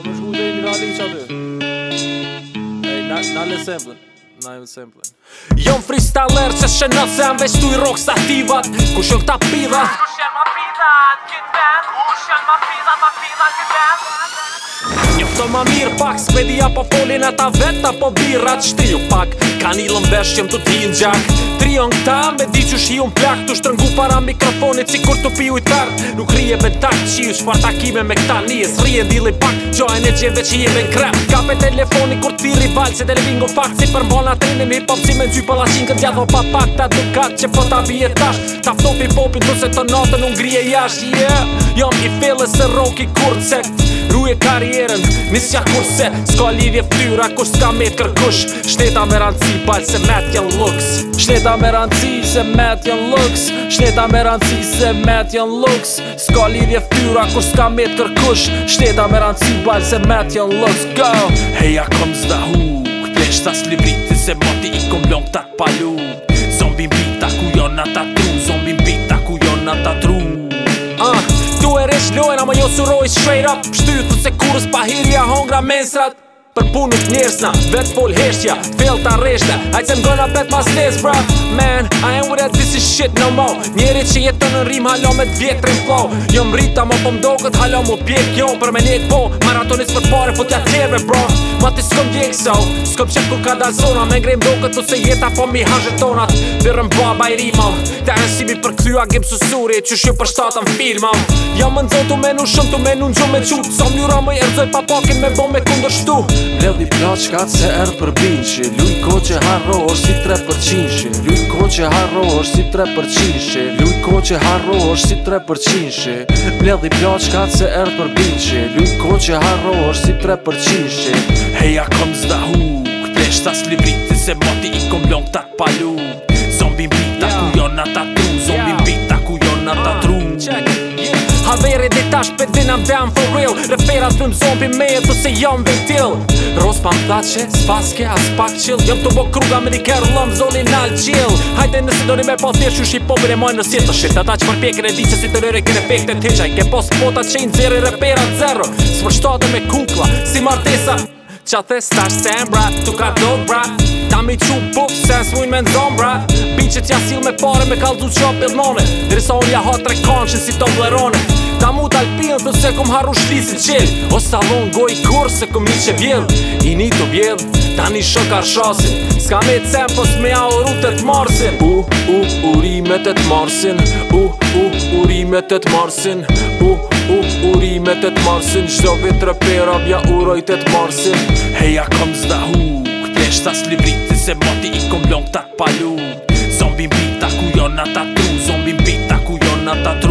Po më shkuj dhe i mirali i qatë Ej, na le sample Na le sample Jon freestyler që shë nëtë se am vestu i rock stativat Ku shëll ta pidha Ku shëll ma pidat, të këtë Ku shëll ma pidat, ma pidat, të këtë Njëfto ma mirë pak, s'pedi apo folin ata vet apo birat Shtriju pak, kanilën vesh qëm të t'hin gjak Trion këta me di që shi un plak të shtrëngu para mikrofonit si kur t'u pi i Nuk rije me takë, që u shfar takime me këta Njës s'rije ndili pak, qo e gjeve që jem e në Kape telefoni kur t'i rival, se dele bingo fakt Si për mbona të rinim si me nxy pëlla qinë Këtë gjatho pa pak ta dukat që po t'a bje tash Ta fto pi popin të se të un grije jash yeah. Jom i fillës e rock i kurcek Ruje karjerën, misja kur se Ska lidhje fyra, kur s'ka me të kërkush Shteta me ranëci, palë se met jen Shteta me ranëci, se met jen Shteta me ranëci, se met jen lux Ska lidhje ftyra, kur s'ka me të kërkush Shteta me ranëci, palë se met jen lux Go! Heja kom zda hu Këpesht as libriti se moti i kom blom të të palu Zombi mbita ku jona tatu Zombi mbita ku jona tatu shlojnë Ama jo suroj straight up Pështyjë të se kurës pa hirja hongra mensrat Për punë nuk njerësna Vet fol heshtja Fel ta reshte Ajt se mgëna bet pas lez bra Man, I am with that this is shit no more Njerit që jetë të në rim halo me t'vjetrin jo po Jo mrita ma po mdogët halo mo pjek jo Për me njek po Maratonis për pare po t'ja t'jerve bro Ma ti s'kom djek so S'kom qep ku ka dal zona Me ngrejmë do këtë po se jeta po mi hanxhe tonat Birëm ba baj rima Te ansimi për këthy a gim susuri Që shu për shtatën filma Jam më nëzën t'u menu shumë t'u menu në me qutë Sa mjura më jërëzoj pa pakin me bom me kundër shtu Lev një plaq ka të se erë për binqe Luj ko që harro është si tre për qinqe Luj ko që harro është si tre për qinqe Luj ko që harro është si tre për qinqe Lev një ka të se erë për binqe Luj ko që harro është si tre për qinqe Heja kom zda hu Kpesh ta se moti i kom blonk tak palu Zombi mbi ta ku dash pe din I'm down for real Refera të më zombi me e të se jam vitil Ros pa më thaqe, s'paske, as pak qill Jëm të bo kruga me një kërë lëm zoni nal qill Hajde nësi do një me pas njërë që shi po e mojë në sjetë të shit Ata që për pjekën e di që si të lëre kën efekte të hiqaj Ke pos pota që i në zirë i të zero Së përshtate me kukla, si martesa Qa the stash stand bra, tu ka do bra Ta mi qu buk, se s'muin me ndon bra Bi që t'ja sil me pare, me kaldu qo pëllone Dirisa unë ja hatre kanë si to blerone mu t'alpin Dhe se kom haru shti si qel O salon goj kur se kom i qe vjell I një të vjell, ta një shok shasin Ska me po të sem, pos me a uru të t'marsin Uh, u, u rime të t'marsin U, u, u rime të t'marsin U, u, u rime të t'marsin Shdo vit rëpera bja u të t'marsin Heja kom zda hu Këpleshta s'libriti se moti i kom blonk t'at palu Zombi mbita ku jona t'atru Zombi mbita ku jona t'atru